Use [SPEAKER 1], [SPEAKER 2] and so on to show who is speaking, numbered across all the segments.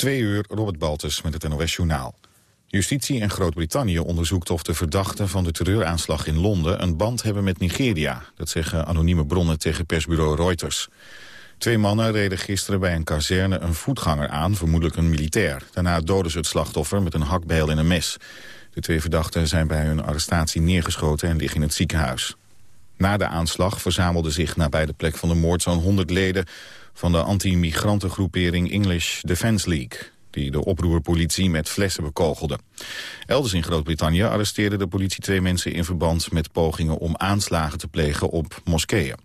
[SPEAKER 1] Twee uur, Robert Baltus met het NOS Journaal. Justitie in Groot-Brittannië onderzoekt of de verdachten van de terreuraanslag in Londen een band hebben met Nigeria. Dat zeggen anonieme bronnen tegen persbureau Reuters. Twee mannen reden gisteren bij een kazerne een voetganger aan, vermoedelijk een militair. Daarna doden ze het slachtoffer met een hakbijl en een mes. De twee verdachten zijn bij hun arrestatie neergeschoten en liggen in het ziekenhuis. Na de aanslag verzamelden zich nabij de plek van de moord zo'n 100 leden van de anti-migrantengroepering English Defence League die de oproerpolitie met flessen bekogelde. Elders in Groot-Brittannië arresteerde de politie twee mensen in verband met pogingen om aanslagen te plegen op moskeeën.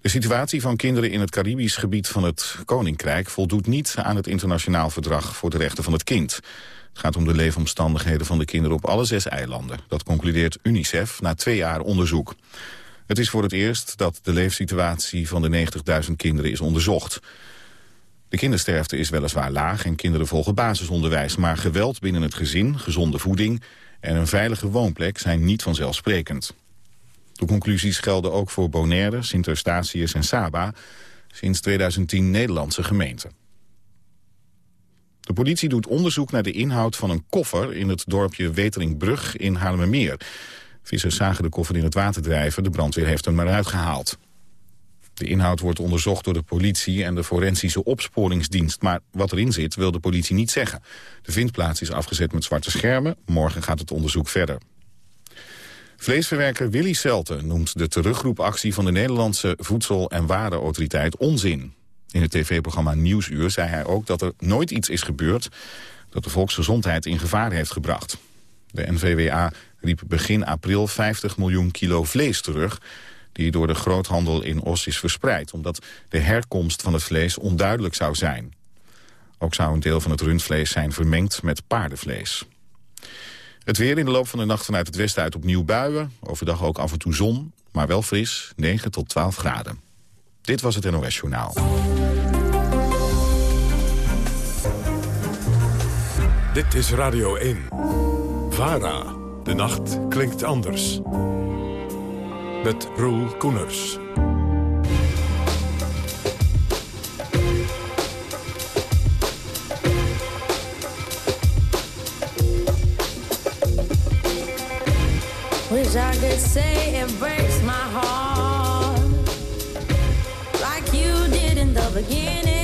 [SPEAKER 1] De situatie van kinderen in het Caribisch gebied van het Koninkrijk voldoet niet aan het internationaal verdrag voor de rechten van het kind. Het gaat om de leefomstandigheden van de kinderen op alle zes eilanden. Dat concludeert UNICEF na twee jaar onderzoek. Het is voor het eerst dat de leefsituatie van de 90.000 kinderen is onderzocht. De kindersterfte is weliswaar laag en kinderen volgen basisonderwijs... maar geweld binnen het gezin, gezonde voeding en een veilige woonplek zijn niet vanzelfsprekend. De conclusies gelden ook voor Bonaire, Sint-Eustatius en Saba... sinds 2010 Nederlandse gemeenten. De politie doet onderzoek naar de inhoud van een koffer... in het dorpje Weteringbrug in Haarlemmermeer. Vissers zagen de koffer in het water drijven. De brandweer heeft hem maar uitgehaald. De inhoud wordt onderzocht door de politie en de forensische opsporingsdienst. Maar wat erin zit wil de politie niet zeggen. De vindplaats is afgezet met zwarte schermen. Morgen gaat het onderzoek verder. Vleesverwerker Willy Selten noemt de terugroepactie van de Nederlandse Voedsel- en Warenautoriteit onzin. In het tv-programma Nieuwsuur zei hij ook dat er nooit iets is gebeurd dat de volksgezondheid in gevaar heeft gebracht. De NVWA riep begin april 50 miljoen kilo vlees terug die door de groothandel in Os is verspreid... omdat de herkomst van het vlees onduidelijk zou zijn. Ook zou een deel van het rundvlees zijn vermengd met paardenvlees. Het weer in de loop van de nacht vanuit het westen uit opnieuw buien. Overdag ook af en toe zon, maar wel fris, 9 tot 12 graden. Dit was het NOS Journaal.
[SPEAKER 2] Dit is Radio 1. VARA. De nacht klinkt anders met Roel Koeners.
[SPEAKER 3] Wish I could say it breaks my heart Like you did in the beginning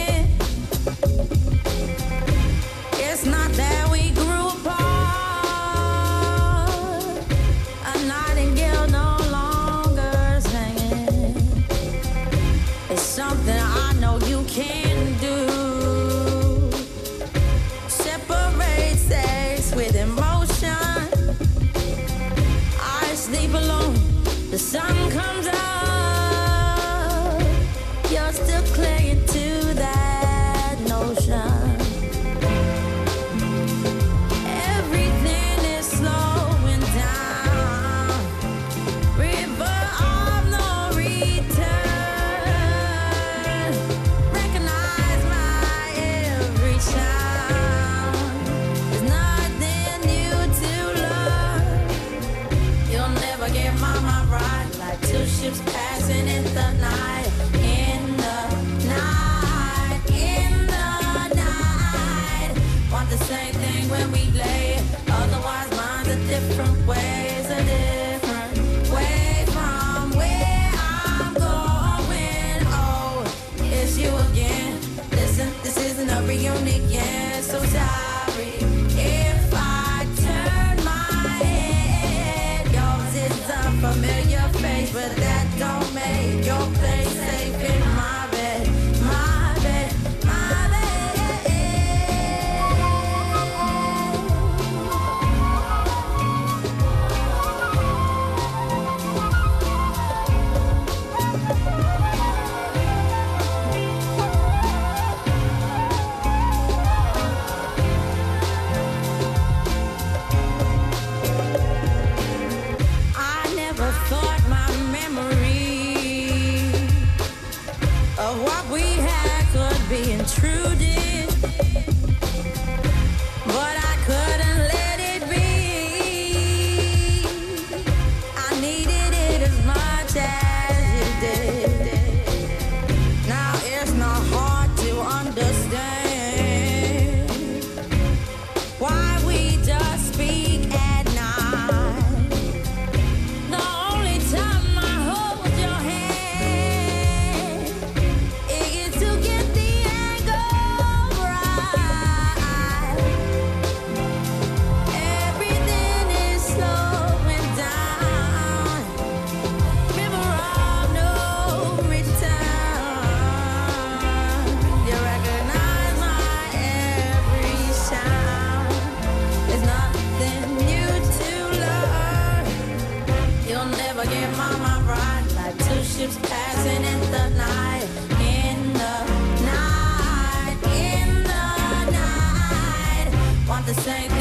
[SPEAKER 3] never give my mind right. Like two ships passing in the night. In the night. In the night. Want the same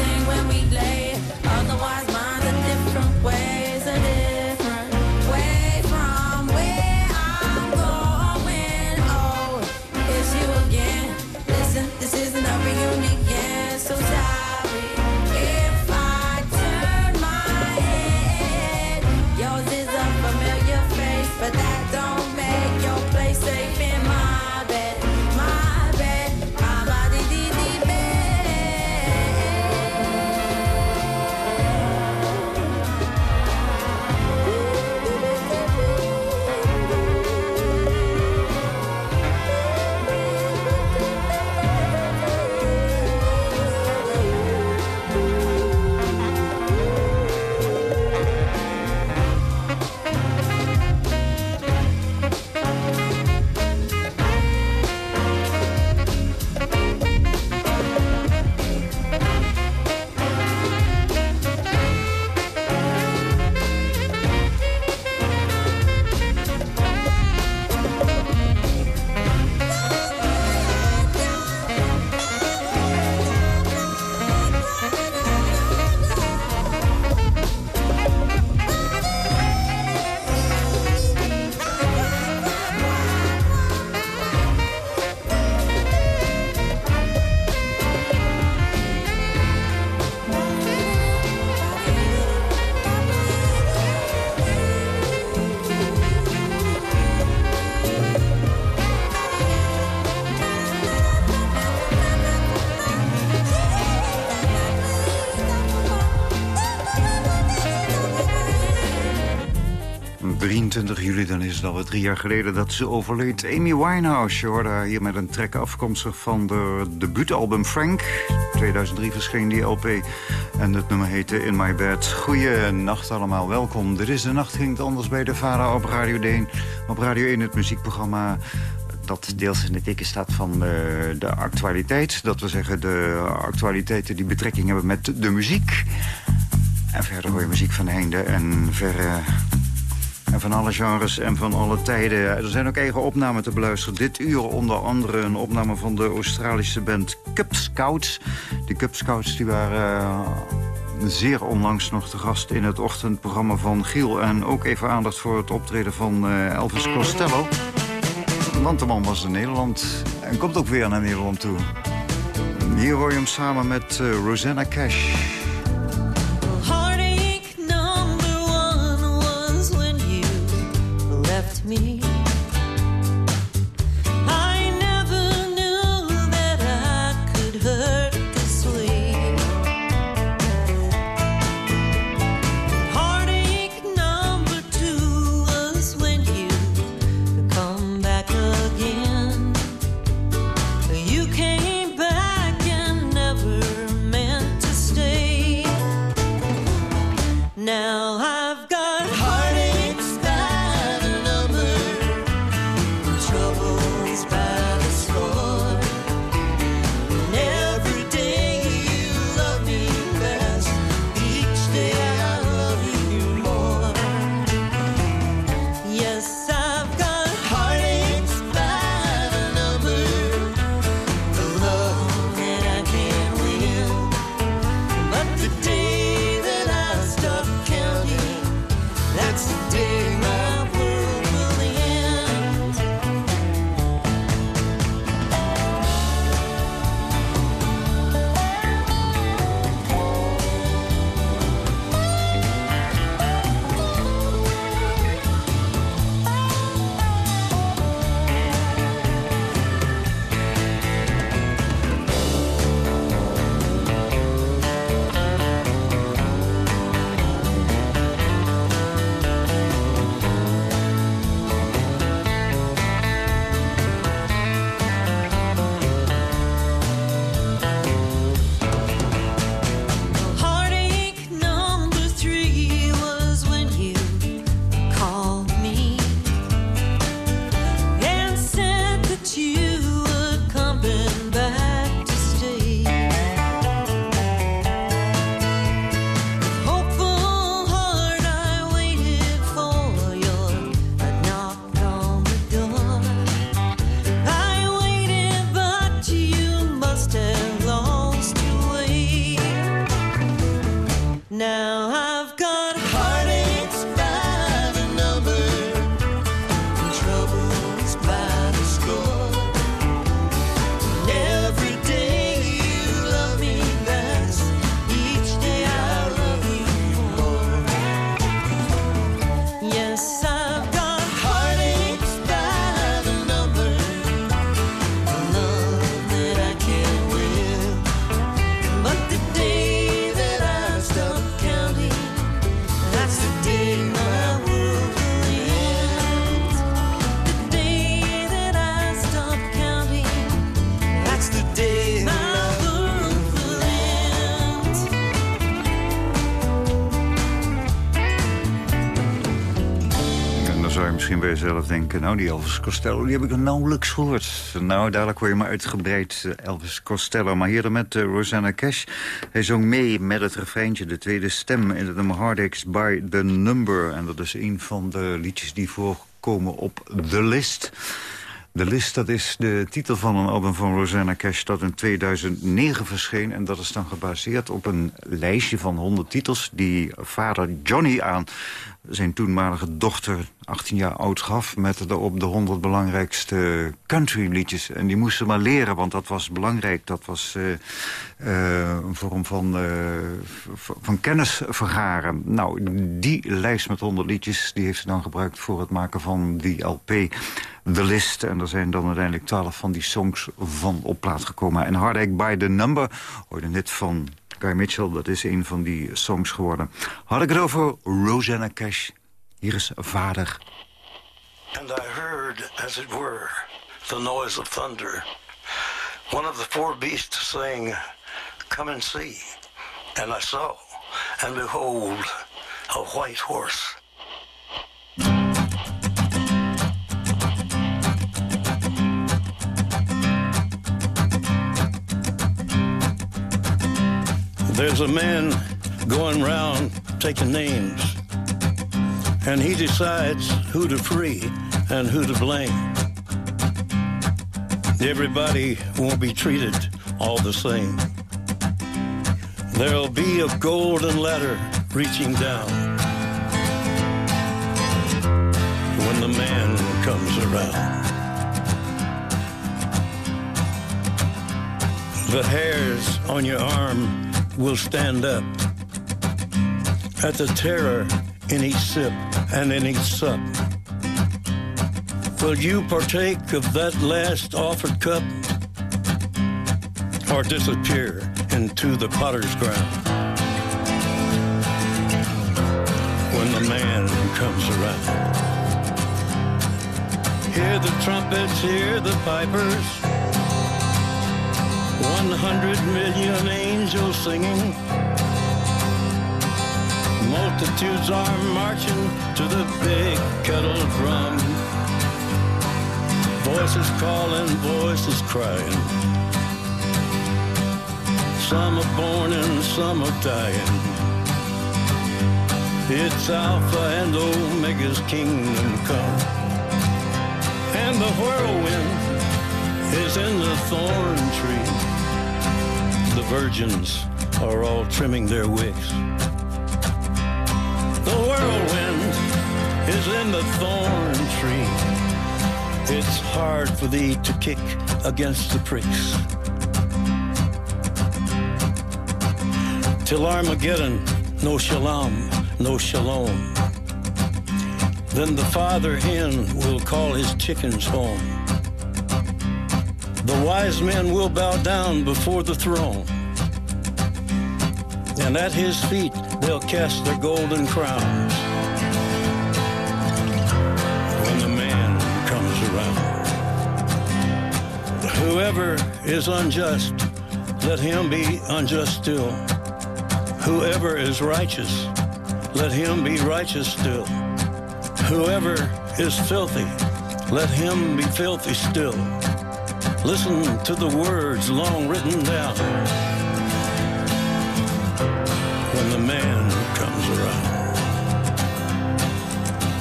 [SPEAKER 4] 21 juli, dan is het alweer drie jaar geleden dat ze overleed. Amy Winehouse, je hoorde hier met een track afkomstig van de debuutalbum Frank. 2003 verscheen die LP en het nummer heette In My Bed. Nacht allemaal, welkom. Dit is de nacht ging het anders bij de VARA op Radio 1. Op Radio 1 het muziekprogramma dat deels in de teken staat van de actualiteit. Dat we zeggen de actualiteiten die betrekking hebben met de muziek. En verder hoor je muziek van heinde en verre... En van alle genres en van alle tijden. Er zijn ook eigen opnamen te beluisteren. Dit uur onder andere een opname van de Australische band Cup Scouts. Die Cup Scouts die waren uh, zeer onlangs nog te gast in het ochtendprogramma van Giel. En ook even aandacht voor het optreden van uh, Elvis Costello. Want de man was in Nederland en komt ook weer naar Nederland toe. Hier hoor je hem samen met uh, Rosanna Cash. Denken... nou, die Elvis Costello, die heb ik nauwelijks gehoord. Nou, dadelijk hoor je maar uitgebreid eh, Elvis Costello. Maar hier dan met uh, Rosanna Cash. Hij zong mee met het refreintje, de tweede stem... in het nummer Heartaches by the Number. En dat is een van de liedjes die voorkomen op The List... De List, dat is de titel van een album van Rosanna Cash... dat in 2009 verscheen. En dat is dan gebaseerd op een lijstje van 100 titels... die vader Johnny aan zijn toenmalige dochter 18 jaar oud gaf... met op de 100 belangrijkste country-liedjes. En die moesten maar leren, want dat was belangrijk. Dat was uh, uh, een vorm van, uh, van kennis vergaren. Nou, die lijst met 100 liedjes... die heeft ze dan gebruikt voor het maken van die LP... The List. En er zijn dan uiteindelijk 12 van die songs van op plaat gekomen. En Heartache by the Number hoorde net van Guy Mitchell, dat is een van die songs geworden. Had ik het over Rosanna Cash. Hier is Vader
[SPEAKER 5] And I heard, as it were, the noise of thunder. One of the four beasts saying, Come and see. And I saw, and behold, a white horse. There's a man going round taking names, and he decides who to free and who to blame. Everybody won't be treated all the same. There'll be a golden ladder reaching down when the man comes around. The hairs on your arm will stand up at the terror in each sip and in each sup. Will you partake of that last offered cup or disappear into the potter's ground when the man comes around? Hear the trumpets, hear the pipers. One hundred million angels singing. Multitudes are marching to the big kettle drum. Voices calling, voices crying. Some are born and some are dying. It's Alpha and Omega's kingdom come. And the whirlwind is in the thorn tree. Virgins are all trimming their wicks. The whirlwind is in the thorn tree. It's hard for thee to kick against the pricks. Till Armageddon, no shalom, no shalom. Then the father hen will call his chickens home. The wise men will bow down before the throne. And at his feet they'll cast their golden crowns. When the man comes around. Whoever is unjust, let him be unjust still. Whoever is righteous, let him be righteous still. Whoever is filthy, let him be filthy still. Listen to the words long written down when the man comes around.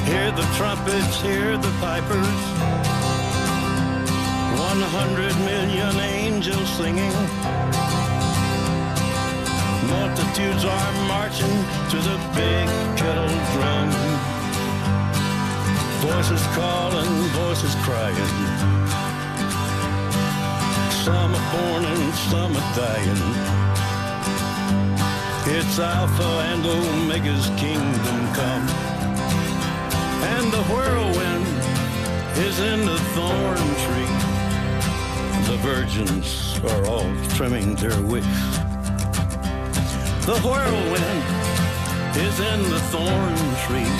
[SPEAKER 5] Hear the trumpets, hear the pipers. One hundred million angels singing. Multitudes are marching to the big kettle drum. Voices calling, voices crying. Some are born and some are dying. It's Alpha and Omega's kingdom come. And the whirlwind is in the thorn tree. The virgins are all trimming their wicks. The whirlwind is in the thorn tree.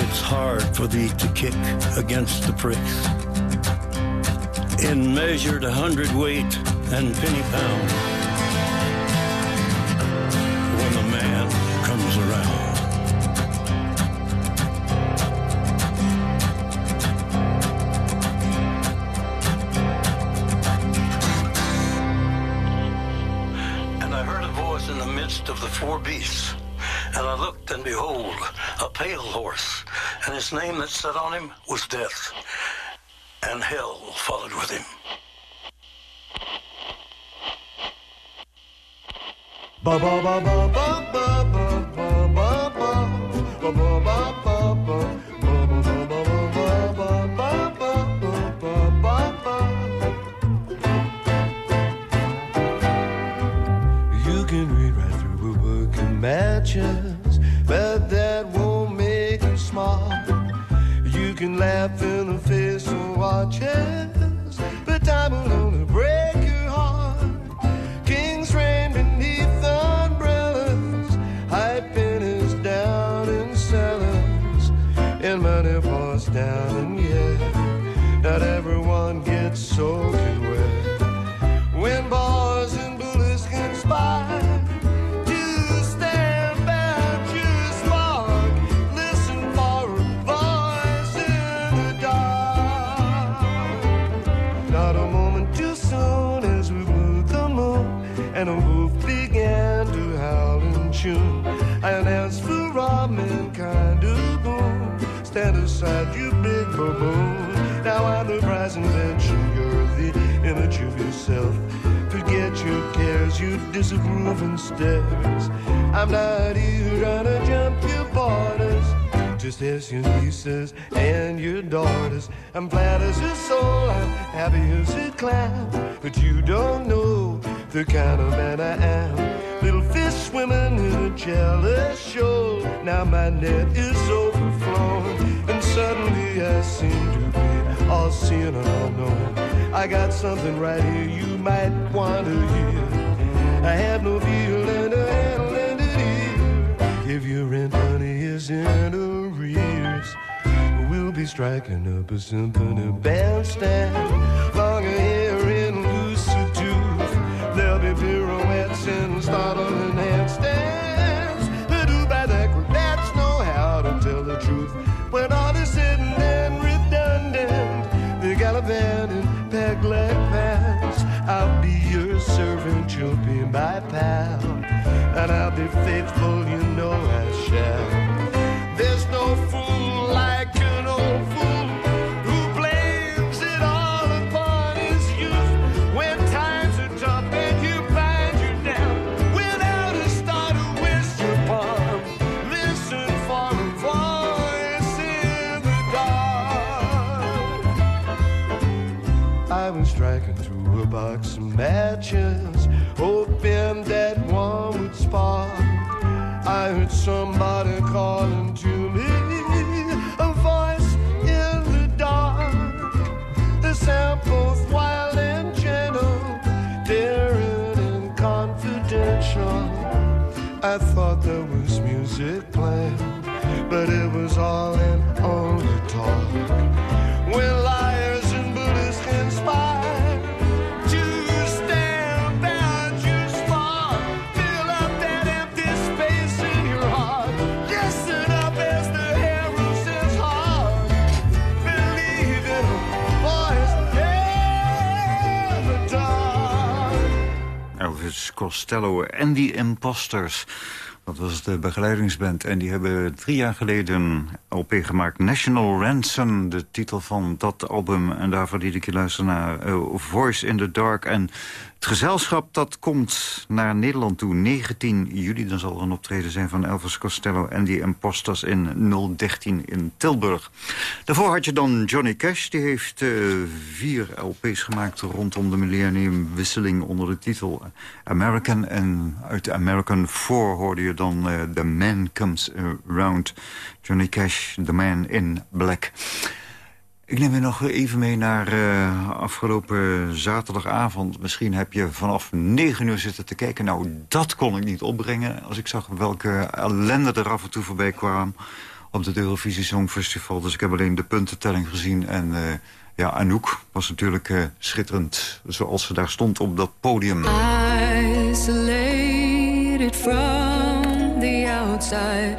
[SPEAKER 5] It's hard for thee to kick against the pricks. In measured a hundredweight and penny pound. When the man comes around. And I heard a voice in the midst of the four beasts. And I looked, and behold, a pale horse, and his name that sat on him was Death, and hell followed with him.
[SPEAKER 6] Ba ba ba ba ba ba ba ba ba ba ba ba ba ba ba You can read right through a book of matches, but that won't make you smart. You can laugh in the face of watches, but time will yourself. Forget your cares, your disapproving stares. I'm not here trying to jump your borders. Just as your nieces and your daughters. I'm glad as a soul, I'm happy as a clam. But you don't know the kind of man I am. Little fish swimming in a jealous shoal. Now my net is overflowing, and suddenly I seem to be all seen and all known. I got something right here you might want to hear. I have no feel and a handle and to If your rent money is in arrears, we'll be striking up a symphony bandstand. Longer hair and looser tooth, there'll be pirouettes and startling hair. pal, and I'll be faithful, you know.
[SPEAKER 4] Costello en die Imposters. Dat was de begeleidingsband en die hebben drie jaar geleden LP gemaakt. National Ransom, de titel van dat album. En daarvoor liet ik je luisteren naar eh, Voice in the Dark. En het gezelschap dat komt naar Nederland toe. 19 juli, dan zal er een optreden zijn van Elvis Costello en die Imposters in 013 in Tilburg. Daarvoor had je dan Johnny Cash. Die heeft eh, vier LP's gemaakt rondom de millenniumwisseling onder de titel American. En uit American 4 hoorde je dan eh, The Man Comes Around. Johnny Cash The Man in Black. Ik neem je nog even mee naar eh, afgelopen zaterdagavond. Misschien heb je vanaf 9 uur zitten te kijken. Nou, dat kon ik niet opbrengen als ik zag welke ellende er af en toe voorbij kwam... op het Eurovisie Songfestival. Dus ik heb alleen de puntentelling gezien en... Eh, ja, Anouk was natuurlijk eh, schitterend zoals ze daar stond op dat podium.
[SPEAKER 7] Isolated from the outside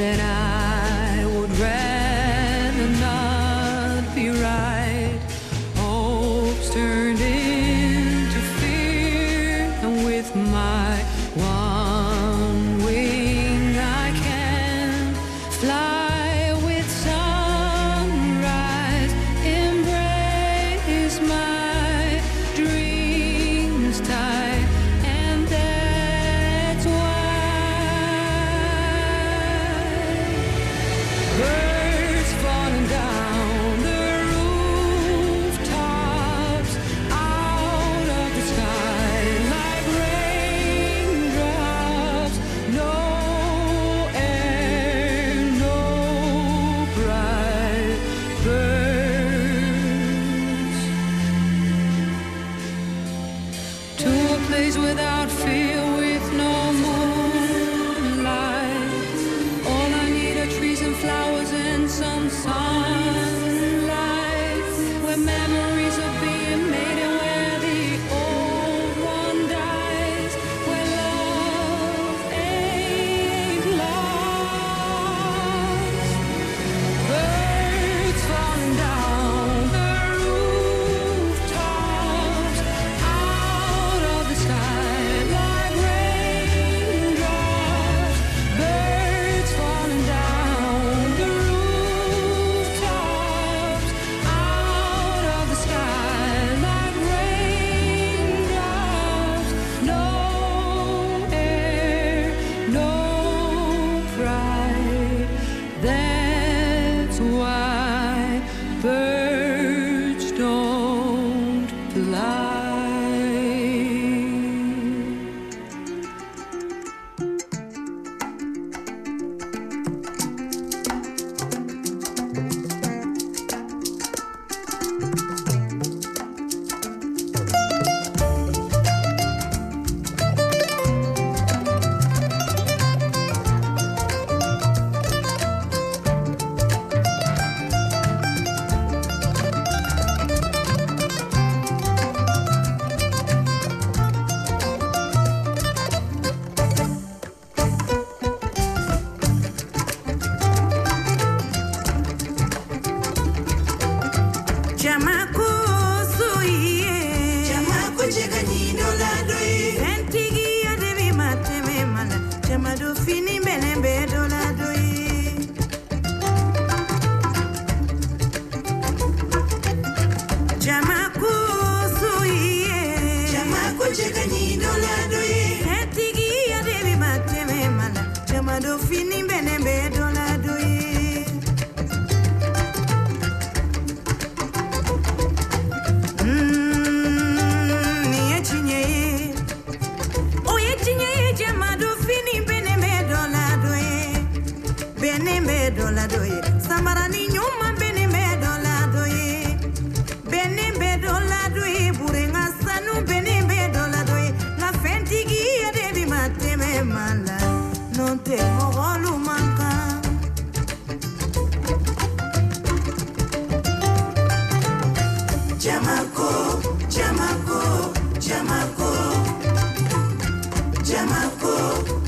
[SPEAKER 7] that I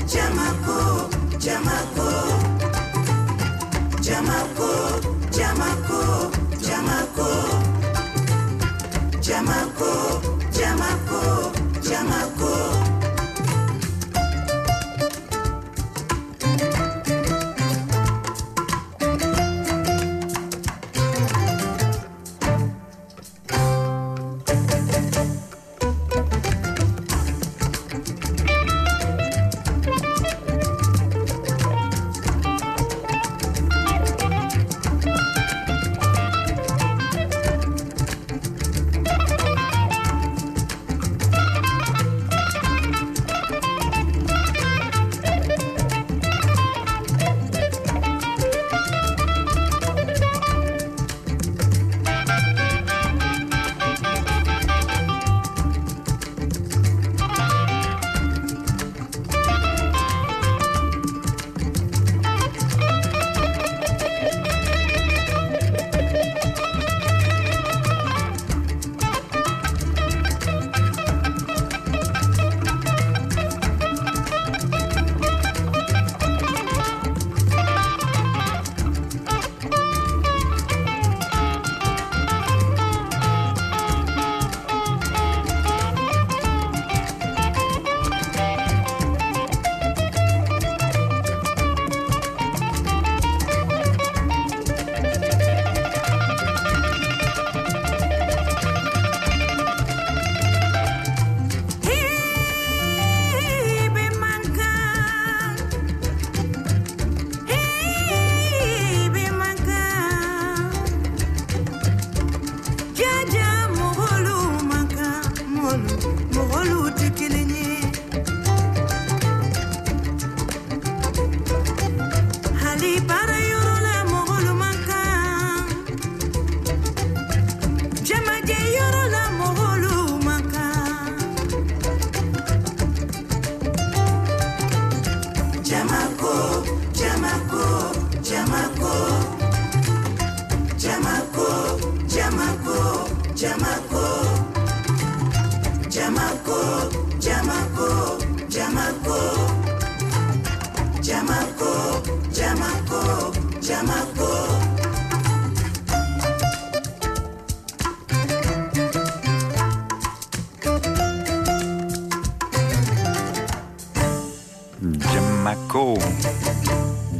[SPEAKER 8] Jamako, Jamako.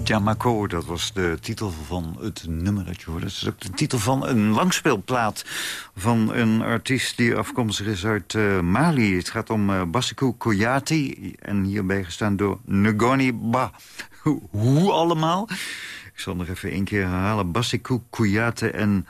[SPEAKER 8] Jamako,
[SPEAKER 4] dat was de titel van het nummer dat je hoorde. Dat is ook de titel van een langspeelplaat van een artiest die afkomstig is uit eh, Mali. Het gaat om uh, Basikou Koyati en hierbij gestaan door Ngoni Ba. Hoe- allemaal? Ik zal nog even één keer herhalen. Basikou Koyate en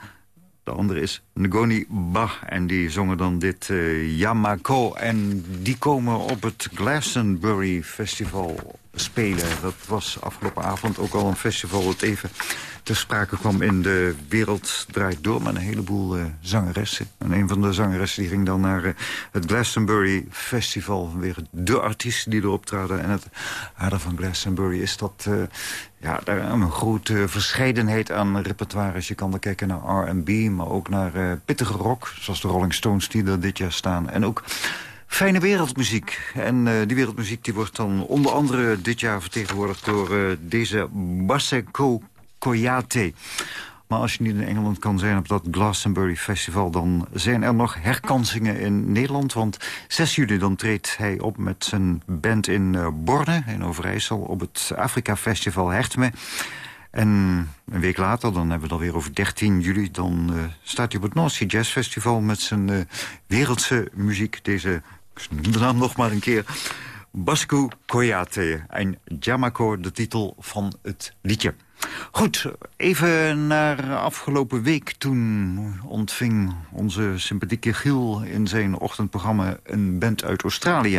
[SPEAKER 4] de andere is Ngoni Ba. En die zongen dan dit eh, Yamako. En die komen op het Glastonbury Festival spelen. Dat was afgelopen avond ook al een festival dat even ter sprake kwam in de wereld draait door met een heleboel eh, zangeressen. En een van de zangeressen die ging dan naar eh, het Glastonbury Festival. Vanwege de artiesten die erop traden. En het aardige van Glastonbury is dat eh, ja, daar een grote verscheidenheid aan repertoires. Je kan er kijken naar R&B, maar ook naar pittige rock. Zoals de Rolling Stones die er dit jaar staan. En ook fijne wereldmuziek. En eh, die wereldmuziek die wordt dan onder andere dit jaar vertegenwoordigd... door eh, deze Baseko Koyate. Maar als je niet in Engeland kan zijn op dat Glastonbury Festival... dan zijn er nog herkansingen in Nederland. Want 6 juli dan treedt hij op met zijn band in eh, Borne, in Overijssel... op het Afrika Festival Hertme. En een week later, dan hebben we het alweer over 13 juli... dan eh, staat hij op het North Jazz Festival met zijn wereldse muziek. Deze, ik de naam nog maar een keer... Basku Koyate en Jamako, de titel van het liedje. Goed, even naar afgelopen week. Toen ontving onze sympathieke Giel in zijn ochtendprogramma... een band uit Australië.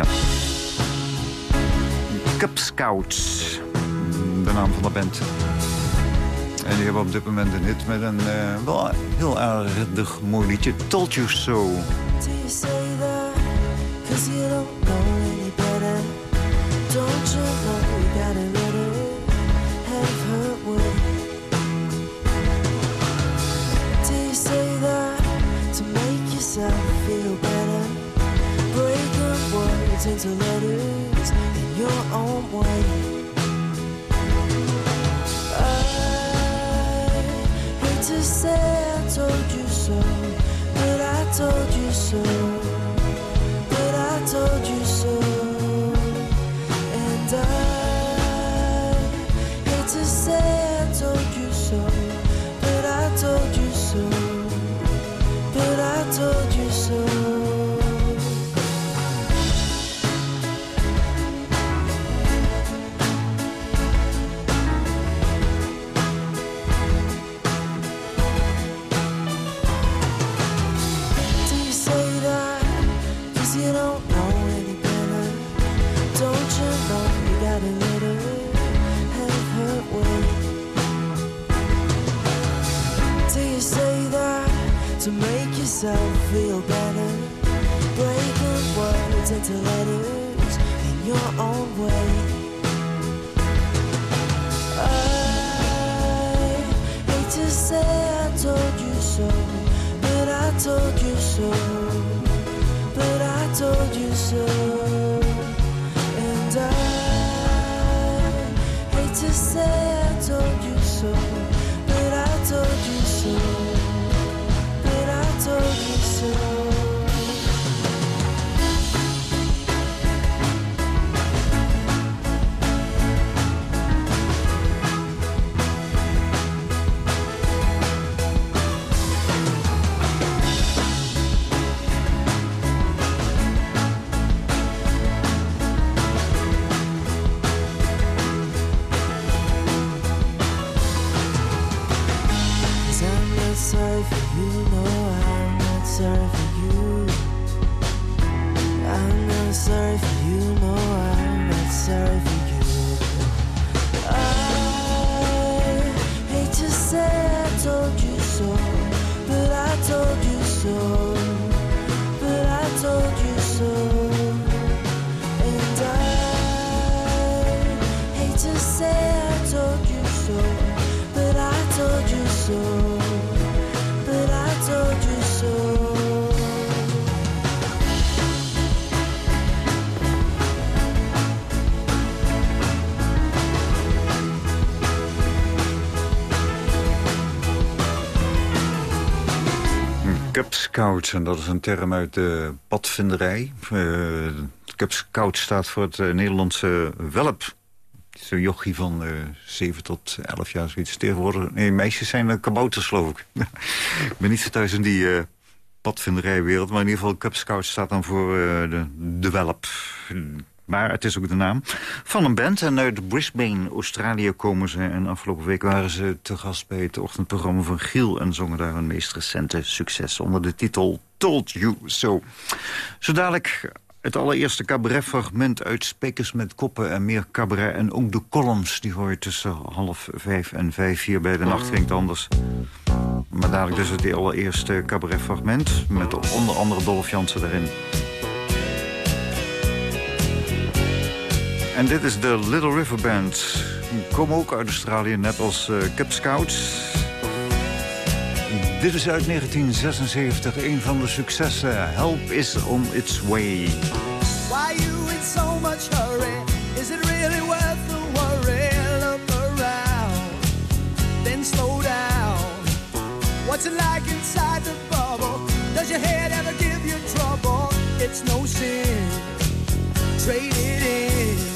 [SPEAKER 4] Cub Scouts, de naam van de band. En die hebben op dit moment een hit met een uh, wel heel aardig mooi liedje. Told You So.
[SPEAKER 9] Cause you don't know any better. Don't you know you gotta let it have her way? Do you say that to make yourself feel better? Break Breaking words into letters in your own way. To say I told you so, but I told you so. To make yourself feel better? Breaking words into letters in your own way. I hate to say I told you so, but I told you so, but I told you so, and I hate to say I told you so,
[SPEAKER 4] Cub Scouts, en dat is een term uit de padvinderij. Uh, Cub Scout staat voor het eh, Nederlandse welp. Een jochie van eh 7 tot 11 jaar, zoiets. Tegenwoordig, nee, meisjes zijn kabouters, geloof ik. ik ben niet zo thuis in die padvinderijwereld. Maar in ieder geval, Cub Scouts staat dan voor de, de welp. Maar het is ook de naam van een band. En uit Brisbane, Australië komen ze. En afgelopen week waren ze te gast bij het ochtendprogramma van Giel... en zongen daar hun meest recente succes onder de titel Told You So. Zo dadelijk het allereerste cabaretfragment uit Spekers met Koppen... en meer cabaret en ook de columns. Die hoor je tussen half vijf en vijf hier bij de Nacht Klinkt Anders. Maar dadelijk dus het allereerste cabaretfragment... met onder andere Dolph Jansen erin. En dit is de Little River Band. Komen ook uit Australië, net als uh, Cub Scouts. Dit is uit 1976, een van de successen. Help is on its way.
[SPEAKER 7] Why you in so much hurry? Is it really worth the worry? Look around, then slow down. What's it like inside the bubble? Does your head ever give you trouble? It's no sin. Trade it in.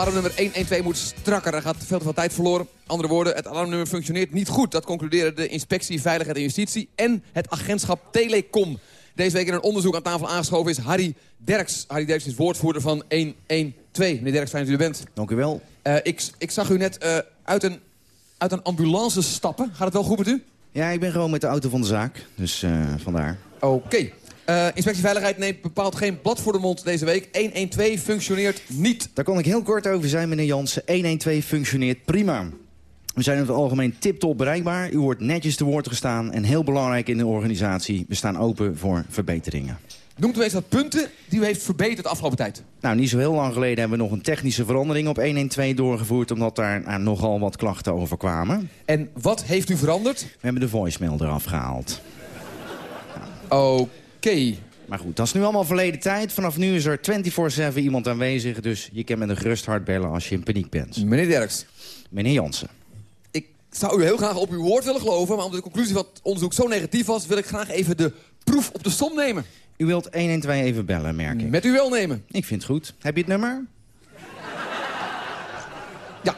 [SPEAKER 10] Alarmnummer 112 moet strakker. Er gaat veel te veel tijd verloren. Andere woorden, het alarmnummer functioneert niet goed. Dat concluderen de Inspectie Veiligheid en Justitie en het agentschap Telecom. Deze week in een onderzoek aan tafel aangeschoven is Harry Derks. Harry Derks is woordvoerder van 112. Meneer Derks, fijn dat u er bent.
[SPEAKER 11] Dank u wel.
[SPEAKER 10] Eh, ik, ik zag u net eh, uit, een, uit een ambulance stappen. Gaat het wel goed met u?
[SPEAKER 11] Ja, ik ben gewoon met de auto van de zaak. Dus eh, vandaar.
[SPEAKER 10] Oké. Eh, Inspectie Veiligheid neemt bepaald geen blad voor de mond deze week. 112 functioneert niet.
[SPEAKER 11] Daar kon ik heel kort over zijn, meneer Jansen. 112 functioneert prima. We zijn in het algemeen tip-top bereikbaar. U wordt netjes te woord gestaan. En heel belangrijk in de organisatie, we staan open voor verbeteringen.
[SPEAKER 10] Noemt u eens wat punten die u heeft verbeterd de afgelopen tijd.
[SPEAKER 11] Nou, niet zo heel lang geleden hebben we nog een technische verandering op 112 doorgevoerd... omdat daar nou, nogal wat klachten over kwamen.
[SPEAKER 10] En wat heeft u veranderd?
[SPEAKER 11] We hebben de voicemail eraf gehaald.
[SPEAKER 10] Oké.
[SPEAKER 11] Maar goed, dat is nu allemaal verleden tijd. Vanaf nu is er 24-7 iemand aanwezig. Dus je kan met een gerust hart bellen als je in paniek bent.
[SPEAKER 10] Meneer Derks,
[SPEAKER 11] Meneer Jansen.
[SPEAKER 10] ik zou u heel graag op uw woord willen geloven... maar omdat de conclusie van het onderzoek zo negatief was... wil ik graag even de proef op de som nemen.
[SPEAKER 11] U wilt 112 even bellen, merk ik.
[SPEAKER 10] Met u wel nemen.
[SPEAKER 11] Ik vind het goed. Heb je het nummer?
[SPEAKER 10] Ja.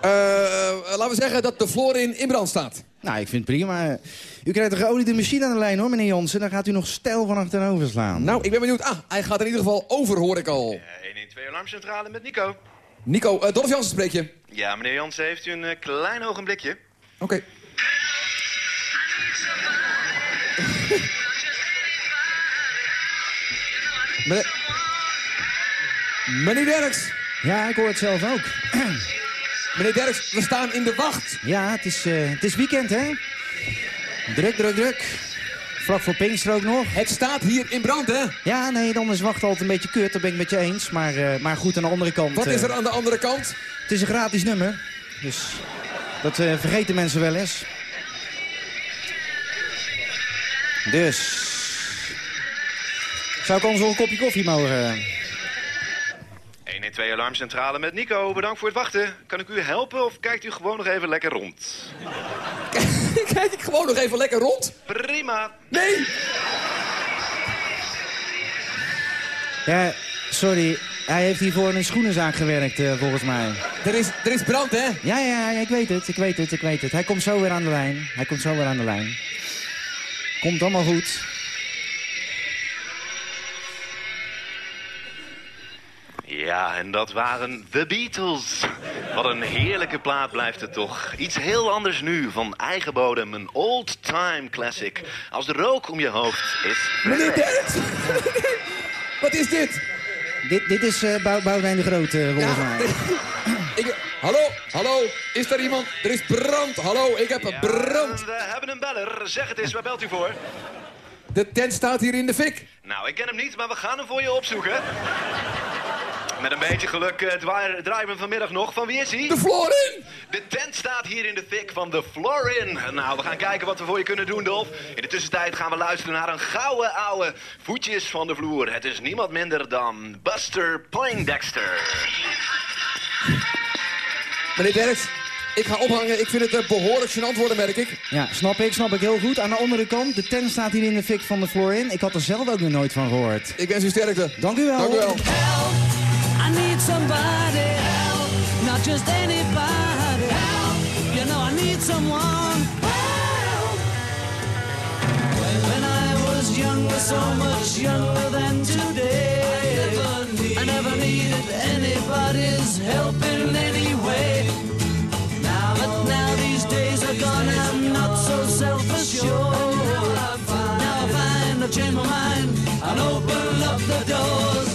[SPEAKER 10] Eh, laten we zeggen dat de Florin in brand staat.
[SPEAKER 11] Nou, ik vind het prima. U krijgt een geoliede machine aan de lijn, hoor, meneer Jansen. Dan gaat u nog stijl van achterover slaan.
[SPEAKER 10] Nou, ik ben benieuwd. Ah, hij gaat in ieder geval over, hoor ik al.
[SPEAKER 12] 112 alarmcentrale met Nico.
[SPEAKER 10] Nico, uh, Dolph Jansen spreek je.
[SPEAKER 12] Ja, meneer Jansen, heeft u een eh, klein ogenblikje?
[SPEAKER 10] Oké. Meneer... Meneer Derks.
[SPEAKER 11] Ja, ik hoor het zelf ook.
[SPEAKER 10] Meneer Derks, we staan in de wacht.
[SPEAKER 11] Ja, het is, eh, het is weekend, hè? Druk, druk, druk. Vlak voor Pinkster ook nog.
[SPEAKER 10] Het staat hier in brand, hè?
[SPEAKER 11] Ja, nee, dan is wachten altijd een beetje kut. Dat ben ik met je eens. Maar, eh, maar goed, aan de andere kant...
[SPEAKER 10] Wat is
[SPEAKER 11] eh,
[SPEAKER 10] er aan de andere kant?
[SPEAKER 11] Het is een gratis nummer. Dus dat eh, vergeten mensen wel eens. Dus... Zou ik ons wel een kopje koffie mogen...
[SPEAKER 12] 112 alarmcentrale met Nico. Bedankt voor het wachten. Kan ik u helpen of kijkt u gewoon nog even lekker rond?
[SPEAKER 10] Kijk ik gewoon nog even lekker rond?
[SPEAKER 12] Prima.
[SPEAKER 10] Nee!
[SPEAKER 11] Ja, sorry. Hij heeft hier voor een schoenenzaak gewerkt, eh, volgens mij.
[SPEAKER 10] Er is, er is brand, hè?
[SPEAKER 11] Ja, ja, ja, ik weet het, ik weet het, ik weet het. Hij komt zo weer aan de lijn. Hij komt zo weer aan de lijn. Komt allemaal goed.
[SPEAKER 12] Ja, en dat waren The Beatles. Wat een heerlijke plaat blijft het toch. Iets heel anders nu, van eigen bodem, een old-time classic. Als de rook om je hoofd is...
[SPEAKER 10] Meneer! Wat is dit?
[SPEAKER 11] Dit, dit is uh, Boudewijn de uh, volgens mij.
[SPEAKER 10] Ik, hallo, hallo, is er iemand? Er is brand, hallo, ik heb een brand.
[SPEAKER 12] We hebben een beller, zeg het eens, waar belt u voor?
[SPEAKER 10] De tent staat hier in de fik.
[SPEAKER 12] Nou, ik ken hem niet, maar we gaan hem voor je opzoeken. Met een beetje geluk uh, draaien we hem vanmiddag nog. Van wie is hij?
[SPEAKER 10] De Florin!
[SPEAKER 12] De tent staat hier in de fik van de Florin. Nou, we gaan kijken wat we voor je kunnen doen, Dolf. In de tussentijd gaan we luisteren naar een gouden ouwe voetjes van de vloer. Het is niemand minder dan Buster Poindexter.
[SPEAKER 10] Meneer Derks, ik ga ophangen. Ik vind het uh, behoorlijk gênant worden, merk ik.
[SPEAKER 11] Ja, snap ik, snap ik heel goed. Aan de andere kant, de tent staat hier in de fik van de Florin. Ik had er zelf ook nog nooit van gehoord.
[SPEAKER 10] Ik wens u sterkte.
[SPEAKER 11] Dank u wel.
[SPEAKER 10] Dank u wel.
[SPEAKER 7] Help, I need somebody help, not just anybody help. You know I need someone help. When I was younger, so much younger than today. I never needed anybody's help in any way. Now, but now these days are gone, I'm not so self-assured. Now I find I've changed my mind and open up the doors.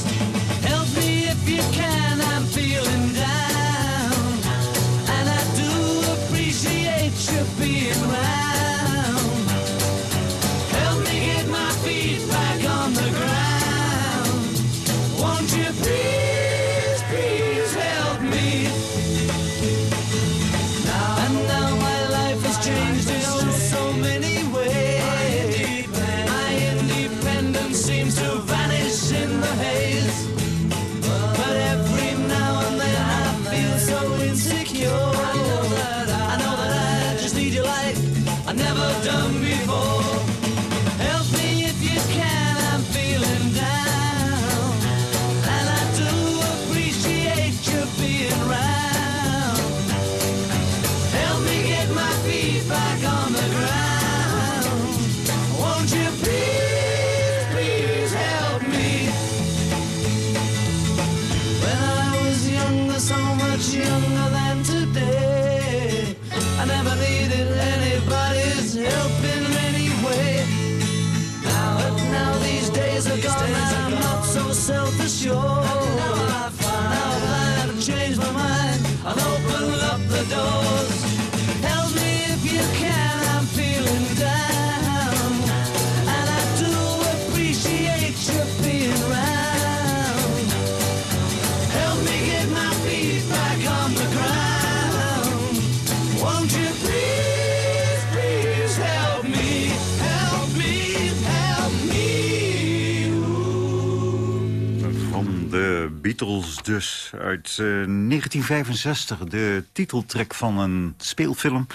[SPEAKER 4] Beatles dus, uit eh, 1965. De titeltrack van een speelfilm...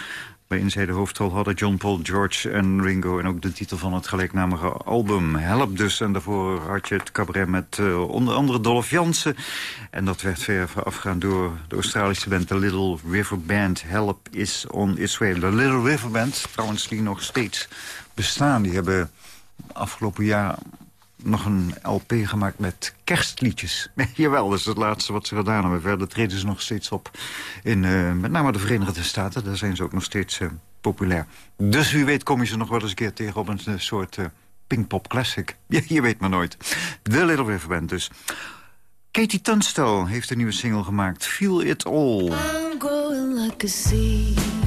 [SPEAKER 4] waarin zij de hoofdrol hadden John Paul, George en Ringo... en ook de titel van het gelijknamige album. Help dus, en daarvoor had je het cabaret met eh, onder andere Dolph Jansen. En dat werd ver afgegaan door de Australische band... The Little River Band. Help is on its way. De Little River Band, trouwens, die nog steeds bestaan. Die hebben afgelopen jaar nog een LP gemaakt met kerstliedjes. Jawel, dat is het laatste wat ze gedaan hebben. Verder treden ze nog steeds op in eh, met name de Verenigde Staten. Daar zijn ze ook nog steeds eh, populair. Dus wie weet kom je ze nog wel eens een keer tegen op een eh, soort uh, Pinkpop Classic. Je, je weet maar nooit. The Little River Band dus. Katie Tunstall heeft een nieuwe single gemaakt. Feel It All.
[SPEAKER 9] I'm growing like a seed.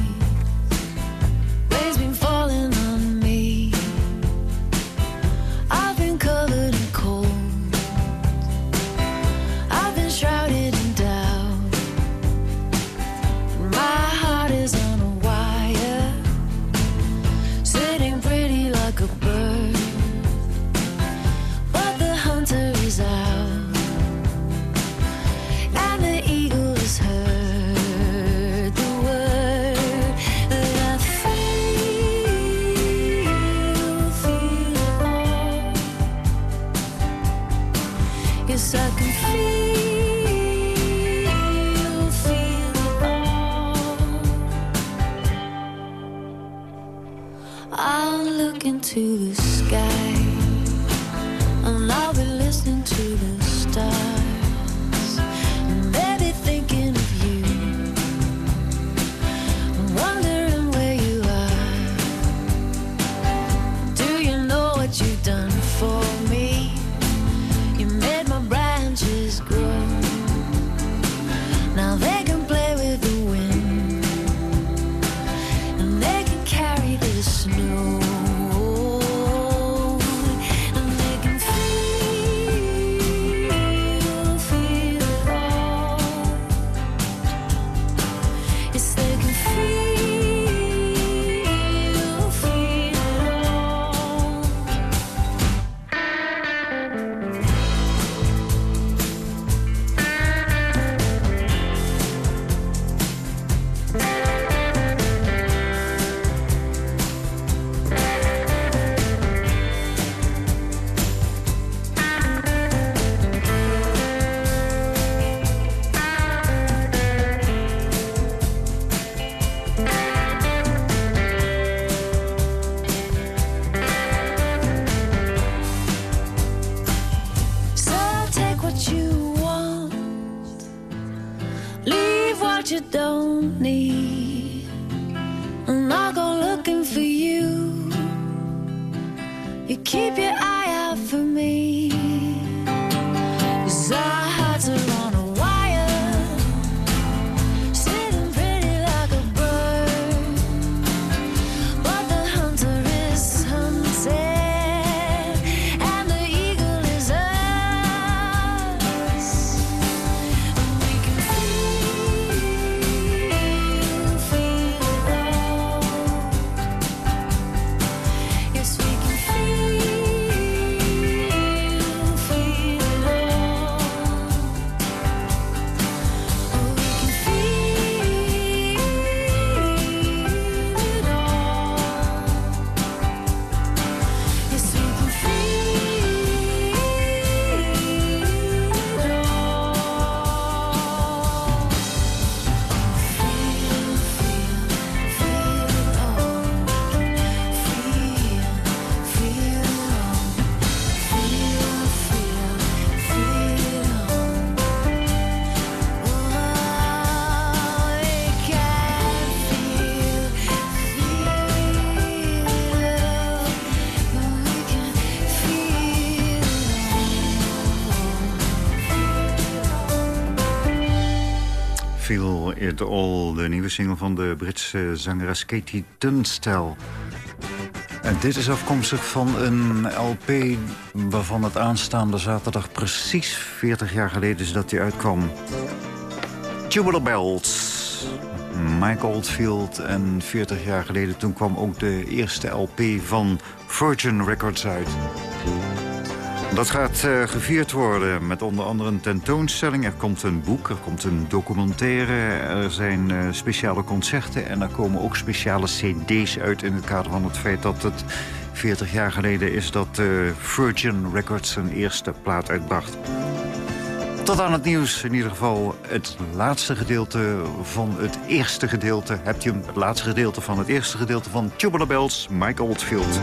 [SPEAKER 9] It All,
[SPEAKER 4] de nieuwe single van de Britse zangeres Katie Tunstall. En dit is afkomstig van een LP waarvan het aanstaande zaterdag precies 40 jaar geleden is dat die uitkwam. Tubular Bells. Mike Oldfield en 40 jaar geleden toen kwam ook de eerste LP van Virgin Records uit. Dat gaat eh, gevierd worden met onder andere een tentoonstelling. Er komt een boek, er komt een documentaire. Er zijn eh, speciale concerten en er komen ook speciale cd's uit... in het kader van het feit dat het 40 jaar geleden is... dat eh, Virgin Records zijn eerste plaat uitbracht. Tot aan het nieuws, in ieder geval het laatste gedeelte van het eerste gedeelte. Hebt u het laatste gedeelte van het eerste gedeelte van Tubular Bells, Mike Oldfield.